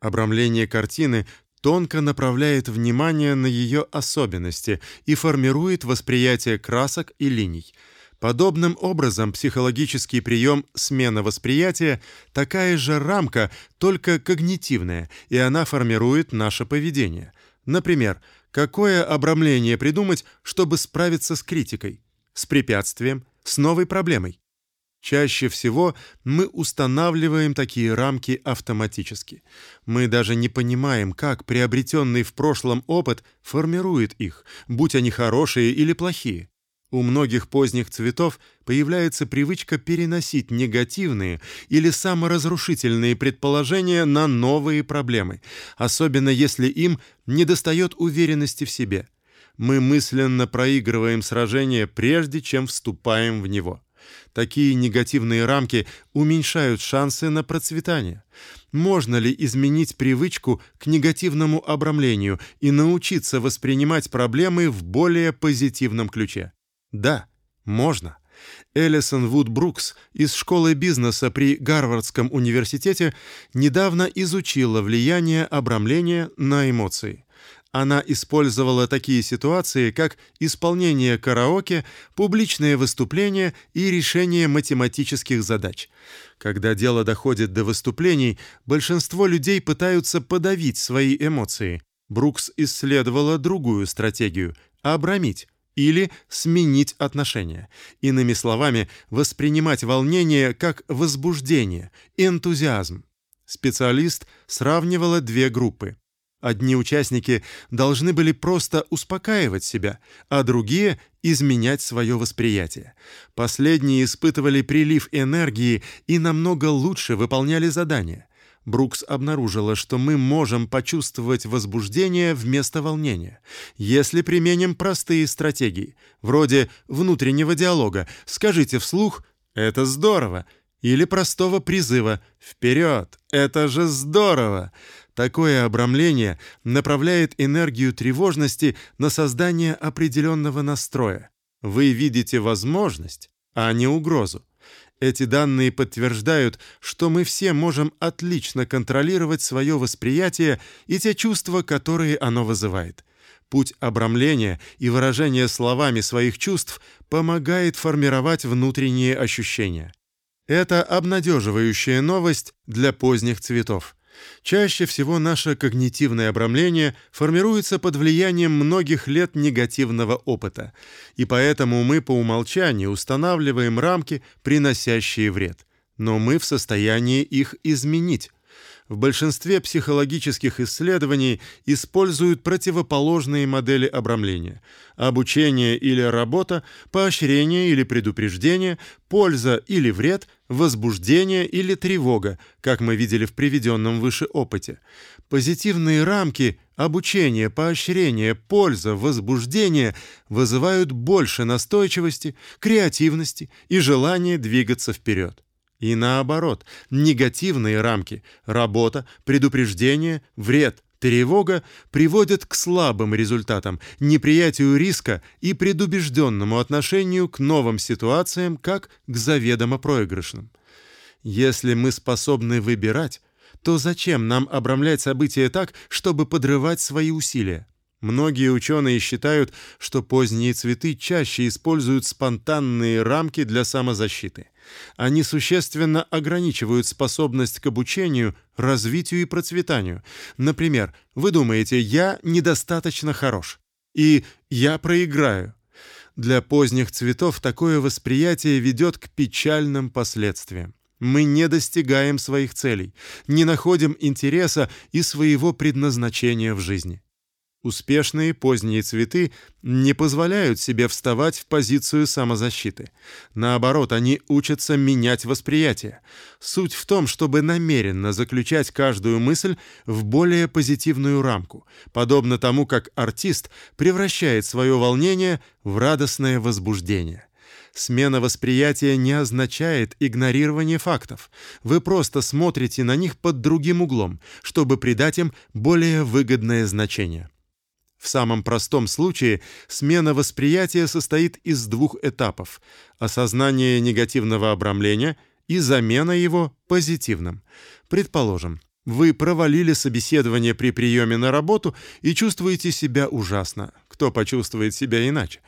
Обрамление картины тонко направляет внимание на ее особенности и формирует восприятие красок и линий. Подобным образом психологический прием смена восприятия такая же рамка, только когнитивная, и она формирует наше поведение. Например, какое обрамление придумать, чтобы справиться с критикой, с препятствием, с новой проблемой? Чаще всего мы устанавливаем такие рамки автоматически. Мы даже не понимаем, как приобретенный в прошлом опыт формирует их, будь они хорошие или плохие. У многих поздних цветов появляется привычка переносить негативные или саморазрушительные предположения на новые проблемы, особенно если им недостает уверенности в себе. Мы мысленно проигрываем сражение прежде чем вступаем в него. Такие негативные рамки уменьшают шансы на процветание. Можно ли изменить привычку к негативному обрамлению и научиться воспринимать проблемы в более позитивном ключе? Да, можно. Элисон Вуд Брукс из школы бизнеса при Гарвардском университете недавно изучила влияние обрамления на эмоции. Она использовала такие ситуации, как исполнение караоке, публичные выступления и решение математических задач. Когда дело доходит до выступлений, большинство людей пытаются подавить свои эмоции. Брукс исследовала другую стратегию обрамить или сменить отношения. Иными словами, воспринимать волнение как возбуждение, энтузиазм. Специалист сравнивала две группы. Одни участники должны были просто успокаивать себя, а другие изменять свое восприятие. Последние испытывали прилив энергии и намного лучше выполняли задания. Брукс обнаружила, что мы можем почувствовать возбуждение вместо волнения, если применим простые стратегии, вроде внутреннего диалога. Скажите вслух: "Это здорово", или простого призыва «Вперед! Это же здорово!». Такое обрамление направляет энергию тревожности на создание определенного настроя. Вы видите возможность, а не угрозу. Эти данные подтверждают, что мы все можем отлично контролировать свое восприятие и те чувства, которые оно вызывает. Путь обрамления и выражения словами своих чувств помогает формировать внутренние ощущения. Это обнадеживающая новость для поздних цветов. Чаще всего наше когнитивное обрамление формируется под влиянием многих лет негативного опыта, и поэтому мы по умолчанию устанавливаем рамки, приносящие вред. Но мы в состоянии их изменить. В большинстве психологических исследований используют противоположные модели обрамления: обучение или работа, поощрение или предупреждение, польза или вред, возбуждение или тревога, как мы видели в приведенном выше опыте. Позитивные рамки обучение, поощрение, польза, возбуждение вызывают больше настойчивости, креативности и желания двигаться вперед. И наоборот, негативные рамки работа, предупреждение, вред, тревога приводят к слабым результатам, неприятию риска и предубежденному отношению к новым ситуациям, как к заведомо проигрышным. Если мы способны выбирать, то зачем нам обрамлять события так, чтобы подрывать свои усилия? Многие ученые считают, что поздние цветы чаще используют спонтанные рамки для самозащиты. Они существенно ограничивают способность к обучению, развитию и процветанию. Например, вы думаете: "Я недостаточно хорош" и "Я проиграю". Для поздних цветов такое восприятие ведет к печальным последствиям. Мы не достигаем своих целей, не находим интереса и своего предназначения в жизни. Успешные поздние цветы не позволяют себе вставать в позицию самозащиты. Наоборот, они учатся менять восприятие. Суть в том, чтобы намеренно заключать каждую мысль в более позитивную рамку, подобно тому, как артист превращает свое волнение в радостное возбуждение. Смена восприятия не означает игнорирование фактов. Вы просто смотрите на них под другим углом, чтобы придать им более выгодное значение. В самом простом случае смена восприятия состоит из двух этапов: осознание негативного обрамления и замена его позитивным. Предположим, Вы провалили собеседование при приеме на работу и чувствуете себя ужасно. Кто почувствует себя иначе?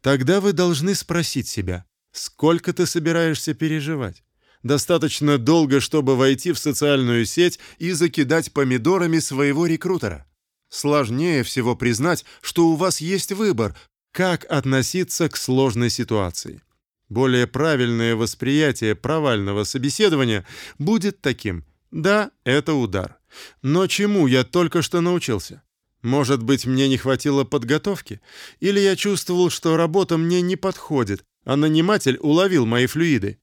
Тогда вы должны спросить себя, сколько ты собираешься переживать? Достаточно долго, чтобы войти в социальную сеть и закидать помидорами своего рекрутера. Сложнее всего признать, что у вас есть выбор, как относиться к сложной ситуации. Более правильное восприятие провального собеседования будет таким: да, это удар. Но чему я только что научился? Может быть, мне не хватило подготовки, или я чувствовал, что работа мне не подходит, а наниматель уловил мои флюиды.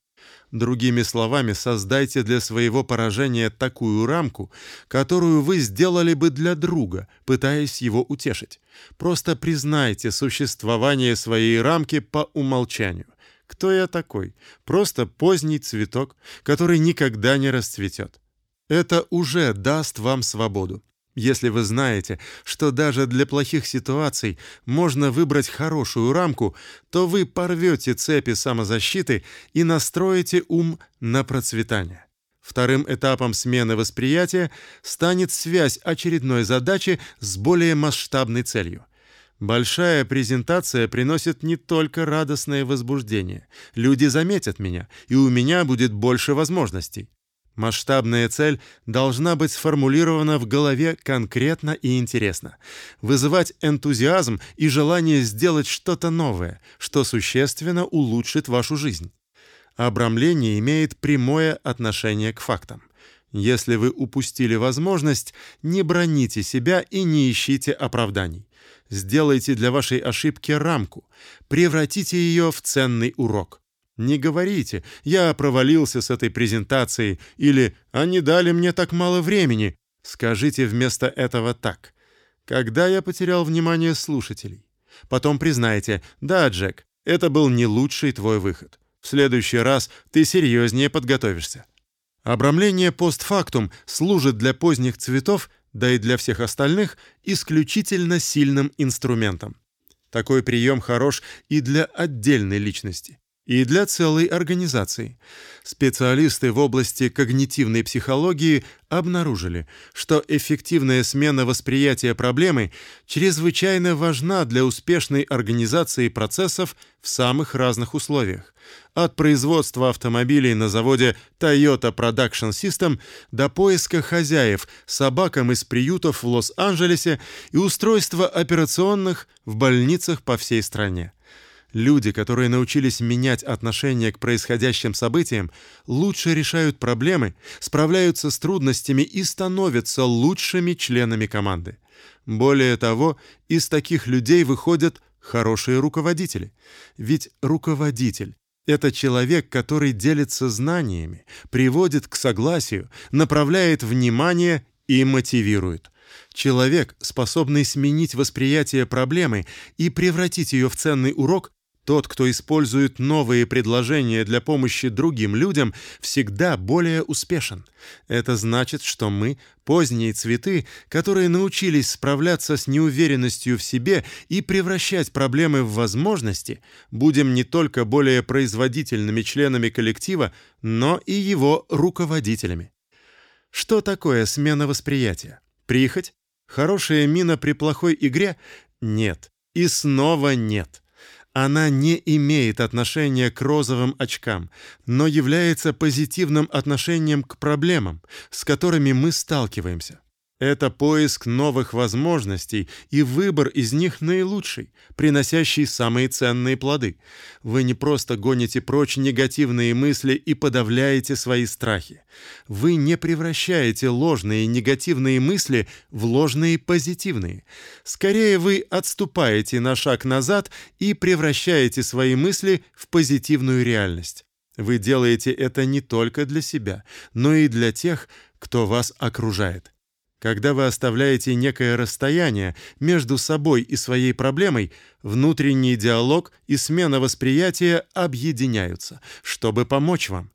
Другими словами, создайте для своего поражения такую рамку, которую вы сделали бы для друга, пытаясь его утешить. Просто признайте существование своей рамки по умолчанию. Кто я такой? Просто поздний цветок, который никогда не расцветет. Это уже даст вам свободу. Если вы знаете, что даже для плохих ситуаций можно выбрать хорошую рамку, то вы порвете цепи самозащиты и настроите ум на процветание. Вторым этапом смены восприятия станет связь очередной задачи с более масштабной целью. Большая презентация приносит не только радостное возбуждение. Люди заметят меня, и у меня будет больше возможностей. Масштабная цель должна быть сформулирована в голове конкретно и интересно, вызывать энтузиазм и желание сделать что-то новое, что существенно улучшит вашу жизнь. Обрамление имеет прямое отношение к фактам. Если вы упустили возможность, не броните себя и не ищите оправданий. Сделайте для вашей ошибки рамку, превратите ее в ценный урок. Не говорите «я провалился с этой презентацией» или «они дали мне так мало времени». Скажите вместо этого так. «Когда я потерял внимание слушателей?» Потом признайте «да, Джек, это был не лучший твой выход. В следующий раз ты серьезнее подготовишься». Обрамление постфактум служит для поздних цветов, да и для всех остальных, исключительно сильным инструментом. Такой прием хорош и для отдельной личности и для целой организации. Специалисты в области когнитивной психологии обнаружили, что эффективная смена восприятия проблемы чрезвычайно важна для успешной организации процессов в самых разных условиях. От производства автомобилей на заводе Toyota Production System до поиска хозяев собакам из приютов в Лос-Анджелесе и устройства операционных в больницах по всей стране. Люди, которые научились менять отношение к происходящим событиям, лучше решают проблемы, справляются с трудностями и становятся лучшими членами команды. Более того, из таких людей выходят хорошие руководители. Ведь руководитель это человек, который делится знаниями, приводит к согласию, направляет внимание и мотивирует. Человек, способный сменить восприятие проблемы и превратить ее в ценный урок, тот, кто использует новые предложения для помощи другим людям, всегда более успешен. Это значит, что мы поздние цветы, которые научились справляться с неуверенностью в себе и превращать проблемы в возможности, будем не только более производительными членами коллектива, но и его руководителями. Что такое смена восприятия? Прихоть? Хорошая мина при плохой игре? Нет. И снова нет. Она не имеет отношения к розовым очкам, но является позитивным отношением к проблемам, с которыми мы сталкиваемся. Это поиск новых возможностей и выбор из них наилучший, приносящий самые ценные плоды. Вы не просто гоните прочь негативные мысли и подавляете свои страхи. Вы не превращаете ложные негативные мысли в ложные позитивные. Скорее вы отступаете на шаг назад и превращаете свои мысли в позитивную реальность. Вы делаете это не только для себя, но и для тех, кто вас окружает. Когда вы оставляете некое расстояние между собой и своей проблемой, внутренний диалог и смена восприятия объединяются, чтобы помочь вам.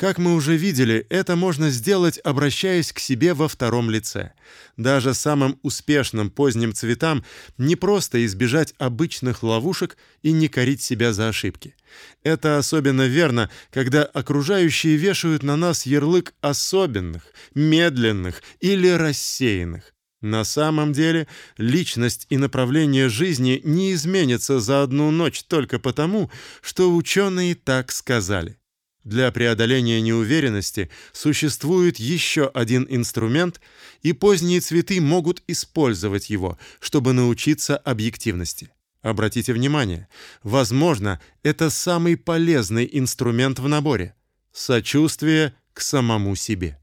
Как мы уже видели, это можно сделать, обращаясь к себе во втором лице. Даже самым успешным поздним цветам не просто избежать обычных ловушек и не корить себя за ошибки. Это особенно верно, когда окружающие вешают на нас ярлык особенных, медленных или рассеянных. На самом деле, личность и направление жизни не изменятся за одну ночь только потому, что ученые так сказали. Для преодоления неуверенности существует еще один инструмент, и поздние цветы могут использовать его, чтобы научиться объективности. Обратите внимание, возможно, это самый полезный инструмент в наборе сочувствие к самому себе.